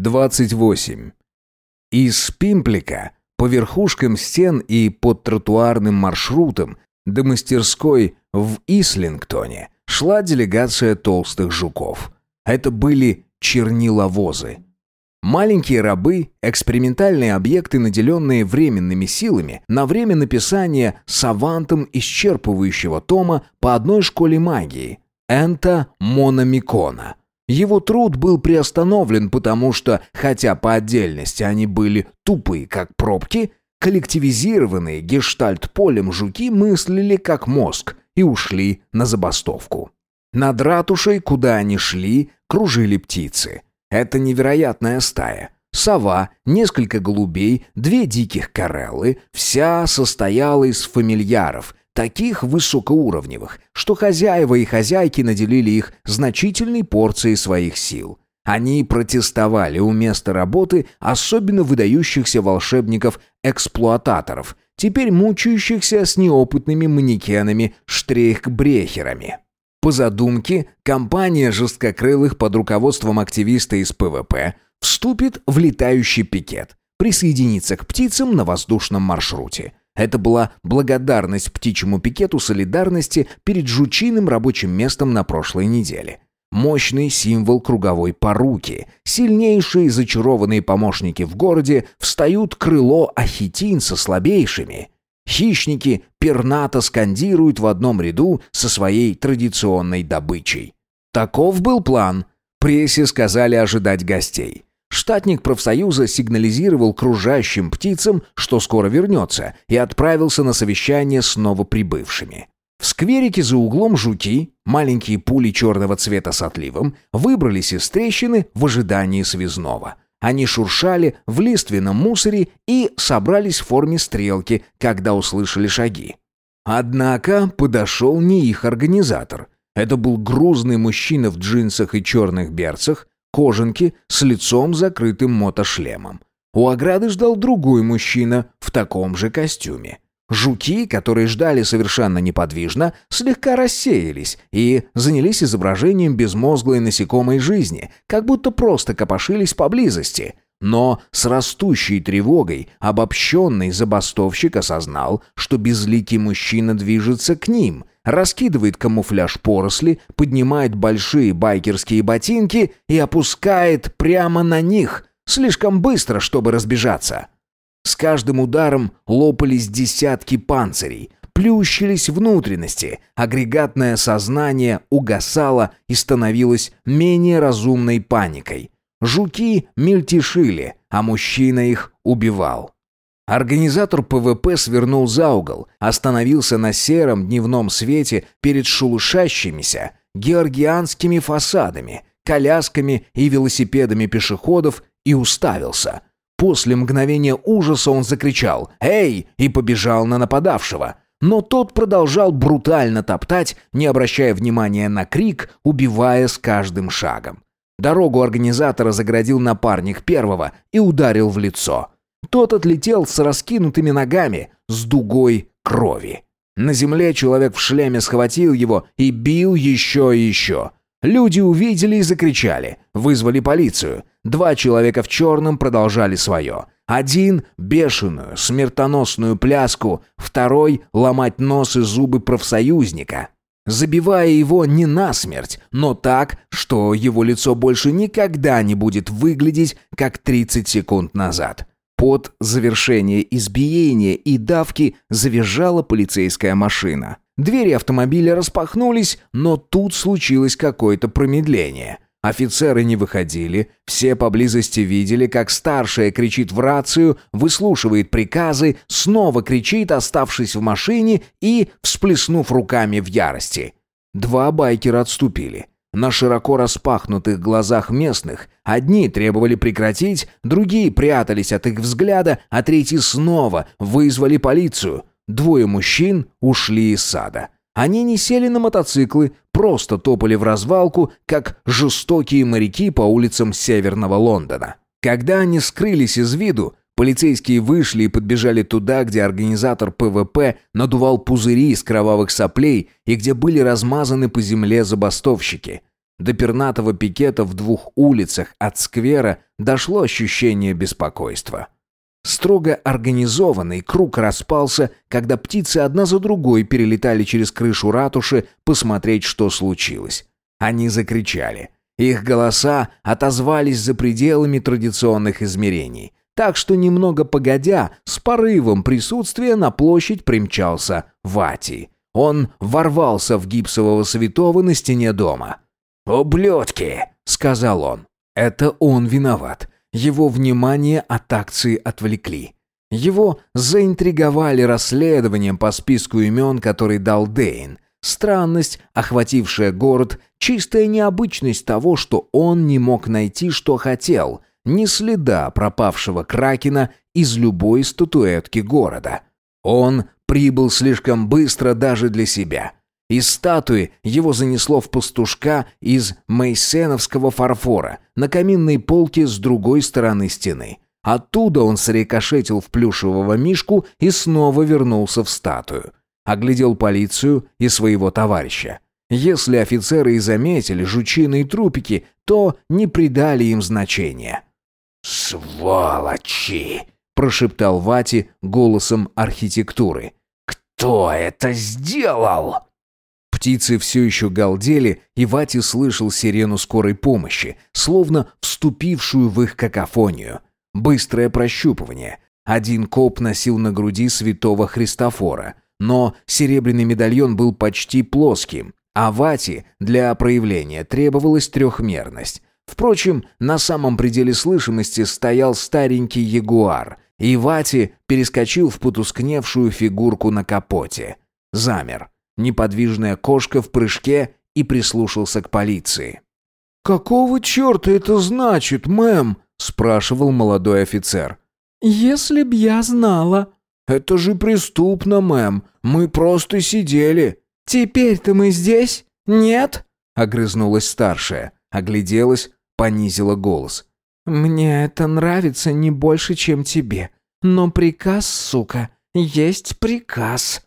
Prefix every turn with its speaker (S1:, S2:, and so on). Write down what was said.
S1: 28. Из Пимплика по верхушкам стен и под тротуарным маршрутом до мастерской в Ислингтоне шла делегация толстых жуков. Это были черниловозы. Маленькие рабы, экспериментальные объекты, наделенные временными силами, на время написания савантом исчерпывающего тома по одной школе магии – Энта Мономикона. Его труд был приостановлен, потому что, хотя по отдельности они были тупые, как пробки, коллективизированные гештальт-полем жуки мыслили как мозг и ушли на забастовку. Над ратушей, куда они шли, кружили птицы – это невероятная стая. Сова, несколько голубей, две диких кареллы, вся состояла из фамильяров, таких высокоуровневых, что хозяева и хозяйки наделили их значительной порцией своих сил. Они протестовали у места работы особенно выдающихся волшебников-эксплуататоров, теперь мучающихся с неопытными манекенами-штрейхбрехерами. По задумке, компания жесткокрылых под руководством активиста из ПВП вступит в летающий пикет, присоединится к птицам на воздушном маршруте. Это была благодарность птичьему пикету солидарности перед жучиным рабочим местом на прошлой неделе. Мощный символ круговой поруки. Сильнейшие зачарованные помощники в городе встают крыло о хитин со слабейшими. Хищники пернато скандируют в одном ряду со своей традиционной добычей. Таков был план. Прессе сказали ожидать гостей. Штатник профсоюза сигнализировал кружащим птицам, что скоро вернется, и отправился на совещание с новоприбывшими. В скверике за углом жуки, маленькие пули черного цвета с отливом, выбрались из трещины в ожидании связного – они шуршали в лиственном мусоре и собрались в форме стрелки, когда услышали шаги. Однако подошел не их организатор. Это был грузный мужчина в джинсах и черных берцах, кожанке, с лицом закрытым мотошлемом. У ограды ждал другой мужчина в таком же костюме. Жуки, которые ждали совершенно неподвижно, слегка рассеялись и занялись изображением безмозглой насекомой жизни, как будто просто копошились поблизости. Но с растущей тревогой обобщенный забастовщик осознал, что безликий мужчина движется к ним, раскидывает камуфляж поросли, поднимает большие байкерские ботинки и опускает прямо на них, слишком быстро, чтобы разбежаться. С каждым ударом лопались десятки панцирей, плющились внутренности, агрегатное сознание угасало и становилось менее разумной паникой. Жуки мельтешили, а мужчина их убивал. Организатор ПВП свернул за угол, остановился на сером дневном свете перед шелушащимися георгианскими фасадами, колясками и велосипедами пешеходов и уставился – После мгновения ужаса он закричал «Эй!» и побежал на нападавшего. Но тот продолжал брутально топтать, не обращая внимания на крик, убивая с каждым шагом. Дорогу организатора заградил напарник первого и ударил в лицо. Тот отлетел с раскинутыми ногами, с дугой крови. На земле человек в шлеме схватил его и бил еще и еще. Люди увидели и закричали, вызвали полицию. Два человека в черном продолжали свое. Один — бешеную, смертоносную пляску, второй — ломать нос и зубы профсоюзника. Забивая его не насмерть, но так, что его лицо больше никогда не будет выглядеть, как 30 секунд назад. Под завершение избиения и давки завизжала полицейская машина. Двери автомобиля распахнулись, но тут случилось какое-то промедление. Офицеры не выходили, все поблизости видели, как старшая кричит в рацию, выслушивает приказы, снова кричит, оставшись в машине и всплеснув руками в ярости. Два байкера отступили. На широко распахнутых глазах местных одни требовали прекратить, другие прятались от их взгляда, а третьи снова вызвали полицию. Двое мужчин ушли из сада. Они не сели на мотоциклы, просто топали в развалку, как жестокие моряки по улицам северного Лондона. Когда они скрылись из виду, полицейские вышли и подбежали туда, где организатор ПВП надувал пузыри из кровавых соплей и где были размазаны по земле забастовщики. До пернатого пикета в двух улицах от сквера дошло ощущение беспокойства. Строго организованный круг распался, когда птицы одна за другой перелетали через крышу ратуши посмотреть, что случилось. Они закричали. Их голоса отозвались за пределами традиционных измерений. Так что немного погодя, с порывом присутствия на площадь примчался Вати. Он ворвался в гипсового святого на стене дома. «Ублюдки!» — сказал он. Это он виноват. Его внимание от акции отвлекли. Его заинтриговали расследованием по списку имен, который дал Дейн. Странность, охватившая город, чистая необычность того, что он не мог найти, что хотел. Ни следа пропавшего Кракена из любой статуэтки города. Он прибыл слишком быстро даже для себя. Из статуи его занесло в пастушка из мейсеновского фарфора на каминной полке с другой стороны стены. Оттуда он срикошетил в плюшевого мишку и снова вернулся в статую. Оглядел полицию и своего товарища. Если офицеры и заметили жучиные трупики, то не придали им значения. «Сволочи!» – прошептал Вати голосом архитектуры. «Кто это сделал?» Птицы все еще галдели, и Вати слышал сирену скорой помощи, словно вступившую в их какофонию. Быстрое прощупывание. Один коп носил на груди святого Христофора, но серебряный медальон был почти плоским, а Вати для проявления требовалась трехмерность. Впрочем, на самом пределе слышимости стоял старенький ягуар, и Вати перескочил в потускневшую фигурку на капоте. Замер неподвижная кошка в прыжке и прислушался к полиции. «Какого черта это значит, мэм?» – спрашивал молодой офицер.
S2: «Если б я знала».
S1: «Это же преступно, мэм. Мы просто сидели».
S2: «Теперь-то мы здесь? Нет?»
S1: – огрызнулась старшая, огляделась, понизила голос.
S2: «Мне это нравится не больше, чем тебе. Но приказ, сука, есть приказ».